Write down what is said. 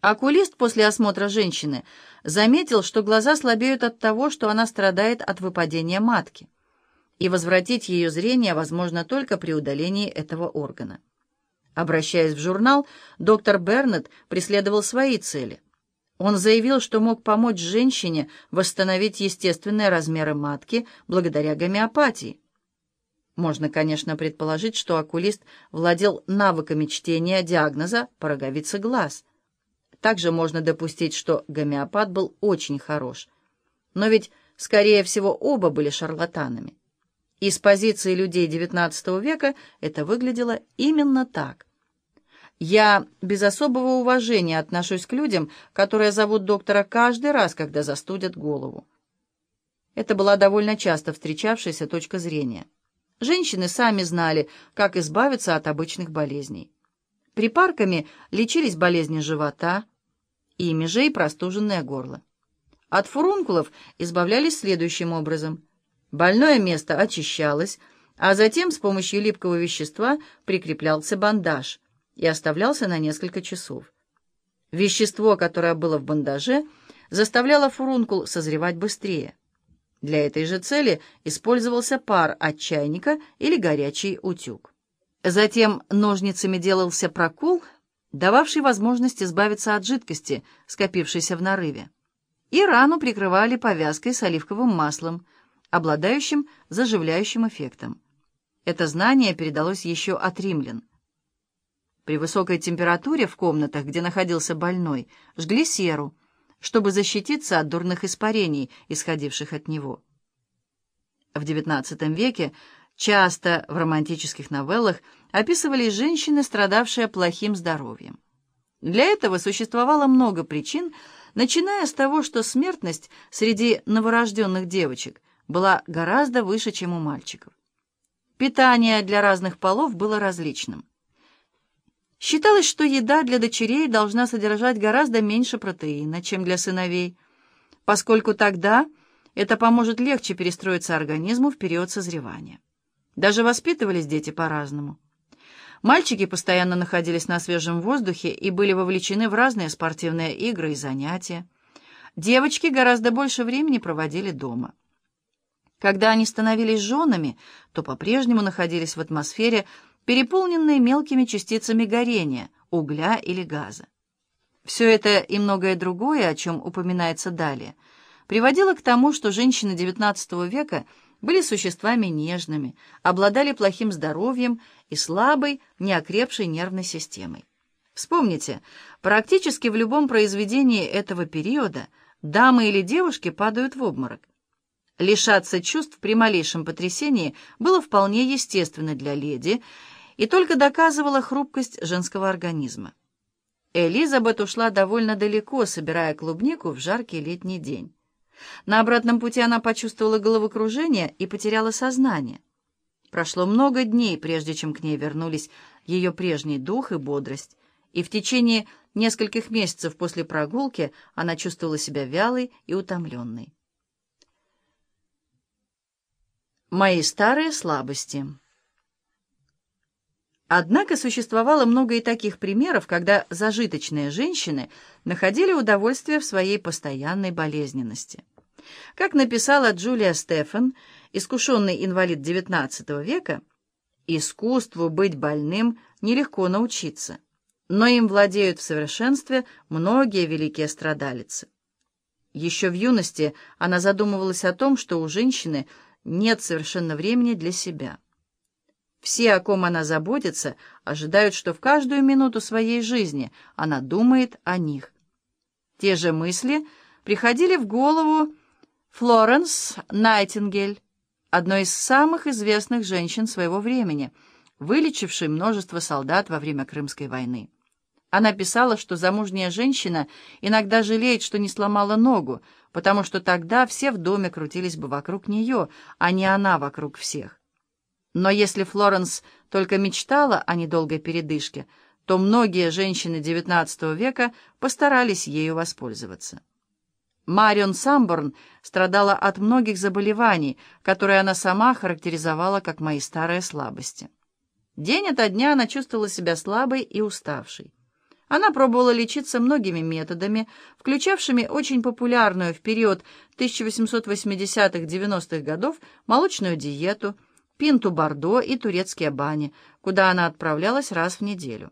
Окулист после осмотра женщины заметил, что глаза слабеют от того, что она страдает от выпадения матки, и возвратить ее зрение возможно только при удалении этого органа. Обращаясь в журнал, доктор Бернет преследовал свои цели. Он заявил, что мог помочь женщине восстановить естественные размеры матки благодаря гомеопатии. Можно, конечно, предположить, что окулист владел навыками чтения диагноза по роговице глаз. Также можно допустить, что гомеопат был очень хорош. Но ведь, скорее всего, оба были шарлатанами. И с позиции людей XIX века это выглядело именно так. Я без особого уважения отношусь к людям, которые зовут доктора каждый раз, когда застудят голову. Это была довольно часто встречавшаяся точка зрения. Женщины сами знали, как избавиться от обычных болезней. Припарками лечились болезни живота, ими же и простуженное горло. От фурункулов избавлялись следующим образом. Больное место очищалось, а затем с помощью липкого вещества прикреплялся бандаж – и оставлялся на несколько часов. Вещество, которое было в бандаже, заставляло фурункул созревать быстрее. Для этой же цели использовался пар от чайника или горячий утюг. Затем ножницами делался прокол, дававший возможность избавиться от жидкости, скопившейся в нарыве. И рану прикрывали повязкой с оливковым маслом, обладающим заживляющим эффектом. Это знание передалось еще от римлян. При высокой температуре в комнатах, где находился больной, жгли серу, чтобы защититься от дурных испарений, исходивших от него. В XIX веке часто в романтических новеллах описывались женщины, страдавшие плохим здоровьем. Для этого существовало много причин, начиная с того, что смертность среди новорожденных девочек была гораздо выше, чем у мальчиков. Питание для разных полов было различным. Считалось, что еда для дочерей должна содержать гораздо меньше протеина, чем для сыновей, поскольку тогда это поможет легче перестроиться организму в период созревания. Даже воспитывались дети по-разному. Мальчики постоянно находились на свежем воздухе и были вовлечены в разные спортивные игры и занятия. Девочки гораздо больше времени проводили дома. Когда они становились женами, то по-прежнему находились в атмосфере переполненные мелкими частицами горения, угля или газа. Все это и многое другое, о чем упоминается далее, приводило к тому, что женщины XIX века были существами нежными, обладали плохим здоровьем и слабой, неокрепшей нервной системой. Вспомните, практически в любом произведении этого периода дамы или девушки падают в обморок. Лишаться чувств при малейшем потрясении было вполне естественно для леди, и только доказывала хрупкость женского организма. Элизабет ушла довольно далеко, собирая клубнику в жаркий летний день. На обратном пути она почувствовала головокружение и потеряла сознание. Прошло много дней, прежде чем к ней вернулись ее прежний дух и бодрость, и в течение нескольких месяцев после прогулки она чувствовала себя вялой и утомленной. Мои старые слабости Однако существовало много и таких примеров, когда зажиточные женщины находили удовольствие в своей постоянной болезненности. Как написала Джулия Стефан, искушенный инвалид XIX века, «Искусству быть больным нелегко научиться, но им владеют в совершенстве многие великие страдалицы». Еще в юности она задумывалась о том, что у женщины нет совершенно времени для себя. Все, о ком она заботится, ожидают, что в каждую минуту своей жизни она думает о них. Те же мысли приходили в голову Флоренс Найтингель, одной из самых известных женщин своего времени, вылечившей множество солдат во время Крымской войны. Она писала, что замужняя женщина иногда жалеет, что не сломала ногу, потому что тогда все в доме крутились бы вокруг нее, а не она вокруг всех. Но если Флоренс только мечтала о недолгой передышке, то многие женщины XIX века постарались ею воспользоваться. Марион Самборн страдала от многих заболеваний, которые она сама характеризовала как «мои старые слабости». День ото дня она чувствовала себя слабой и уставшей. Она пробовала лечиться многими методами, включавшими очень популярную в период 1880-90-х годов молочную диету, пинту бордо и турецкие бани, куда она отправлялась раз в неделю.